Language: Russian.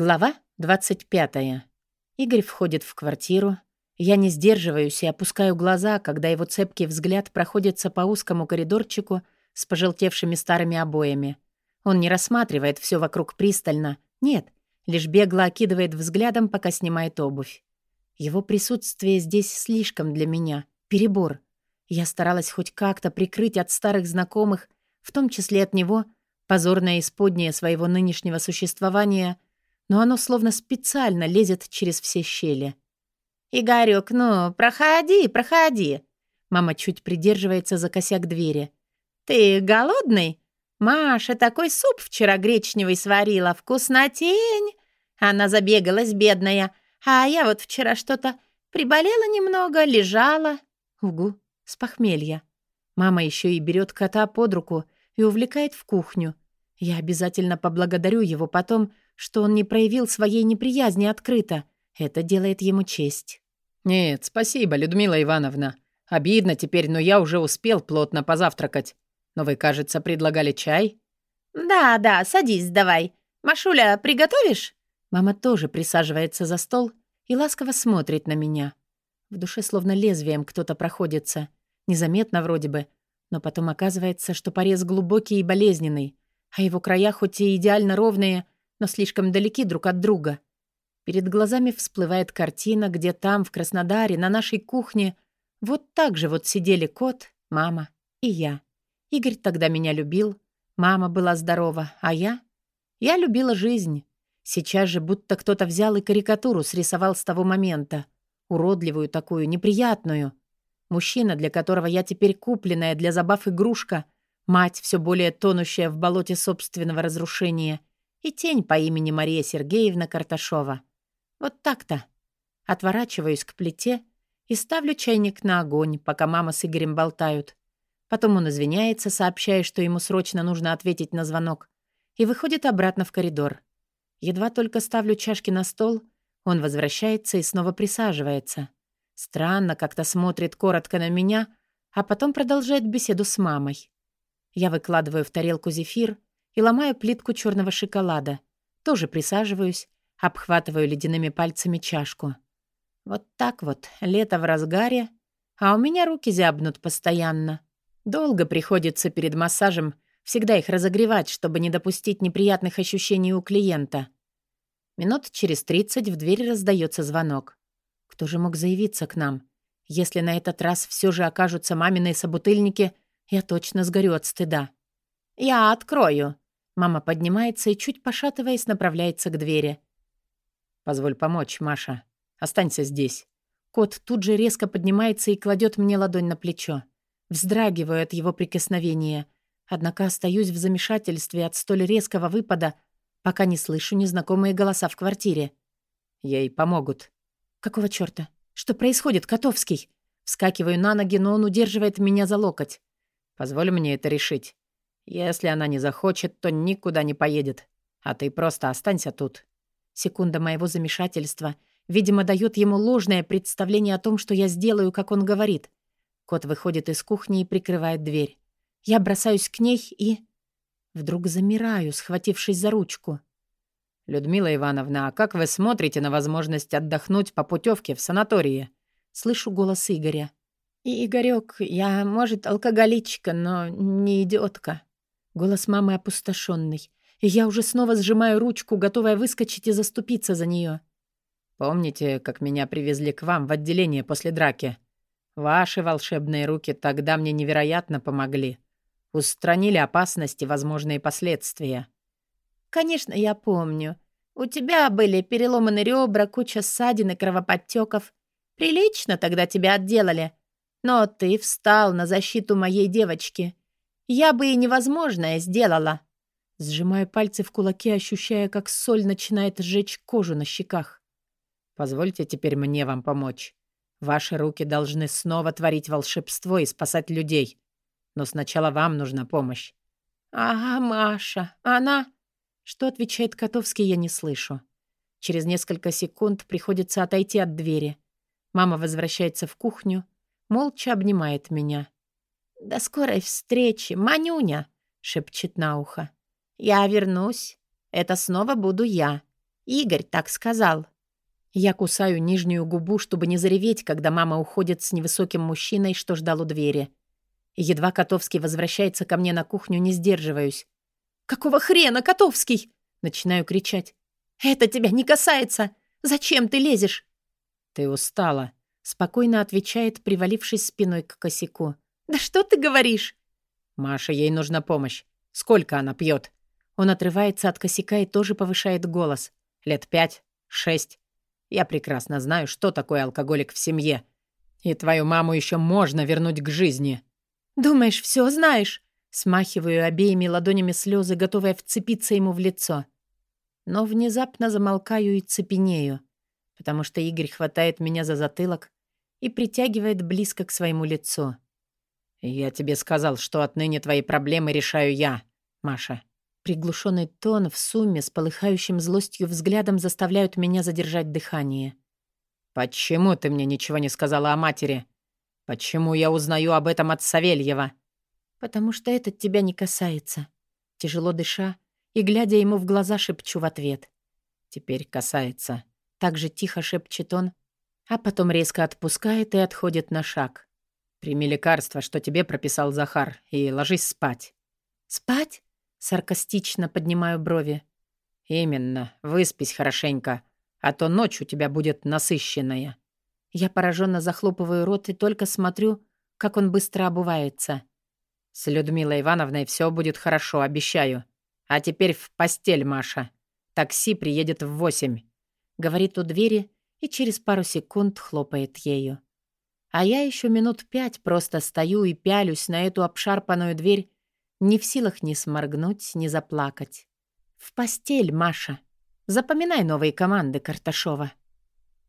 Глава 25. Игорь входит в квартиру. Я не сдерживаюсь и опускаю глаза, когда его цепкий взгляд проходится по узкому коридорчику с пожелтевшими старыми обоями. Он не рассматривает все вокруг пристально. Нет, лишь бегло окидывает взглядом, пока снимает обувь. Его присутствие здесь слишком для меня. Перебор. Я старалась хоть как-то прикрыть от старых знакомых, в том числе от него, позорное исподнее своего нынешнего существования — но оно словно специально лезет через все щели. «Игорёк, ну, проходи, проходи!» Мама чуть придерживается за косяк двери. «Ты голодный? Маша такой суп вчера гречневый сварила, вкуснотень!» Она забегалась, бедная, а я вот вчера что-то приболела немного, лежала. Угу, с похмелья. Мама еще и берет кота под руку и увлекает в кухню. Я обязательно поблагодарю его потом, что он не проявил своей неприязни открыто. Это делает ему честь. «Нет, спасибо, Людмила Ивановна. Обидно теперь, но я уже успел плотно позавтракать. Но вы, кажется, предлагали чай?» «Да, да, садись давай. Машуля, приготовишь?» Мама тоже присаживается за стол и ласково смотрит на меня. В душе словно лезвием кто-то проходится. Незаметно вроде бы, но потом оказывается, что порез глубокий и болезненный, а его края хоть и идеально ровные — но слишком далеки друг от друга. Перед глазами всплывает картина, где там, в Краснодаре, на нашей кухне, вот так же вот сидели кот, мама и я. Игорь тогда меня любил, мама была здорова, а я? Я любила жизнь. Сейчас же будто кто-то взял и карикатуру срисовал с того момента. Уродливую такую, неприятную. Мужчина, для которого я теперь купленная для забав игрушка, мать, все более тонущая в болоте собственного разрушения — и тень по имени Мария Сергеевна Карташова. Вот так-то. Отворачиваюсь к плите и ставлю чайник на огонь, пока мама с Игорем болтают. Потом он извиняется, сообщая, что ему срочно нужно ответить на звонок, и выходит обратно в коридор. Едва только ставлю чашки на стол, он возвращается и снова присаживается. Странно как-то смотрит коротко на меня, а потом продолжает беседу с мамой. Я выкладываю в тарелку зефир — и ломаю плитку черного шоколада. Тоже присаживаюсь, обхватываю ледяными пальцами чашку. Вот так вот, лето в разгаре, а у меня руки зябнут постоянно. Долго приходится перед массажем всегда их разогревать, чтобы не допустить неприятных ощущений у клиента. Минут через тридцать в дверь раздается звонок. Кто же мог заявиться к нам? Если на этот раз все же окажутся маминые собутыльники, я точно сгорю от стыда. «Я открою», Мама поднимается и, чуть пошатываясь, направляется к двери. «Позволь помочь, Маша. Останься здесь». Кот тут же резко поднимается и кладет мне ладонь на плечо. Вздрагиваю от его прикосновения. Однако остаюсь в замешательстве от столь резкого выпада, пока не слышу незнакомые голоса в квартире. Ей помогут. «Какого чёрта? Что происходит, Котовский?» Вскакиваю на ноги, но он удерживает меня за локоть. «Позволь мне это решить. Если она не захочет, то никуда не поедет. А ты просто останься тут». Секунда моего замешательства, видимо, дает ему ложное представление о том, что я сделаю, как он говорит. Кот выходит из кухни и прикрывает дверь. Я бросаюсь к ней и... Вдруг замираю, схватившись за ручку. «Людмила Ивановна, а как вы смотрите на возможность отдохнуть по путевке в санатории?» Слышу голос Игоря. «Игорёк, я, может, алкоголичка, но не идиотка». Голос мамы опустошенный, и я уже снова сжимаю ручку, готовая выскочить и заступиться за нее. «Помните, как меня привезли к вам в отделение после драки? Ваши волшебные руки тогда мне невероятно помогли. Устранили опасности, возможные последствия». «Конечно, я помню. У тебя были переломаны ребра, куча ссадин и кровоподтеков. Прилично тогда тебя отделали. Но ты встал на защиту моей девочки. Я бы и невозможное сделала. Сжимаю пальцы в кулаки, ощущая, как соль начинает сжечь кожу на щеках. Позвольте теперь мне вам помочь. Ваши руки должны снова творить волшебство и спасать людей. Но сначала вам нужна помощь. «Ага, Маша, она...» Что отвечает Котовский, я не слышу. Через несколько секунд приходится отойти от двери. Мама возвращается в кухню, молча обнимает меня. «До скорой встречи, Манюня!» — шепчет на ухо. «Я вернусь. Это снова буду я. Игорь так сказал. Я кусаю нижнюю губу, чтобы не зареветь, когда мама уходит с невысоким мужчиной, что ждал у двери. Едва Котовский возвращается ко мне на кухню, не сдерживаюсь. «Какого хрена, Котовский?» Начинаю кричать. «Это тебя не касается! Зачем ты лезешь?» «Ты устала», — спокойно отвечает, привалившись спиной к косяку. «Да что ты говоришь?» «Маша, ей нужна помощь. Сколько она пьет? Он отрывается от косяка и тоже повышает голос. «Лет пять? Шесть? Я прекрасно знаю, что такое алкоголик в семье. И твою маму еще можно вернуть к жизни». «Думаешь, все знаешь?» Смахиваю обеими ладонями слезы, готовая вцепиться ему в лицо. Но внезапно замолкаю и цепенею, потому что Игорь хватает меня за затылок и притягивает близко к своему лицу. «Я тебе сказал, что отныне твои проблемы решаю я, Маша». Приглушенный тон в сумме с полыхающим злостью взглядом заставляют меня задержать дыхание. «Почему ты мне ничего не сказала о матери? Почему я узнаю об этом от Савельева?» «Потому что это тебя не касается». Тяжело дыша и, глядя ему в глаза, шепчу в ответ. «Теперь касается». Так же тихо шепчет он, а потом резко отпускает и отходит на шаг. «Прими лекарство, что тебе прописал Захар, и ложись спать». «Спать?» Саркастично поднимаю брови. «Именно. Выспись хорошенько, а то ночь у тебя будет насыщенная». Я пораженно захлопываю рот и только смотрю, как он быстро обувается. «С Людмилой Ивановной все будет хорошо, обещаю. А теперь в постель, Маша. Такси приедет в восемь», — говорит у двери и через пару секунд хлопает ею. А я еще минут пять просто стою и пялюсь на эту обшарпанную дверь, не в силах ни сморгнуть, ни заплакать. В постель, Маша. Запоминай новые команды Карташова.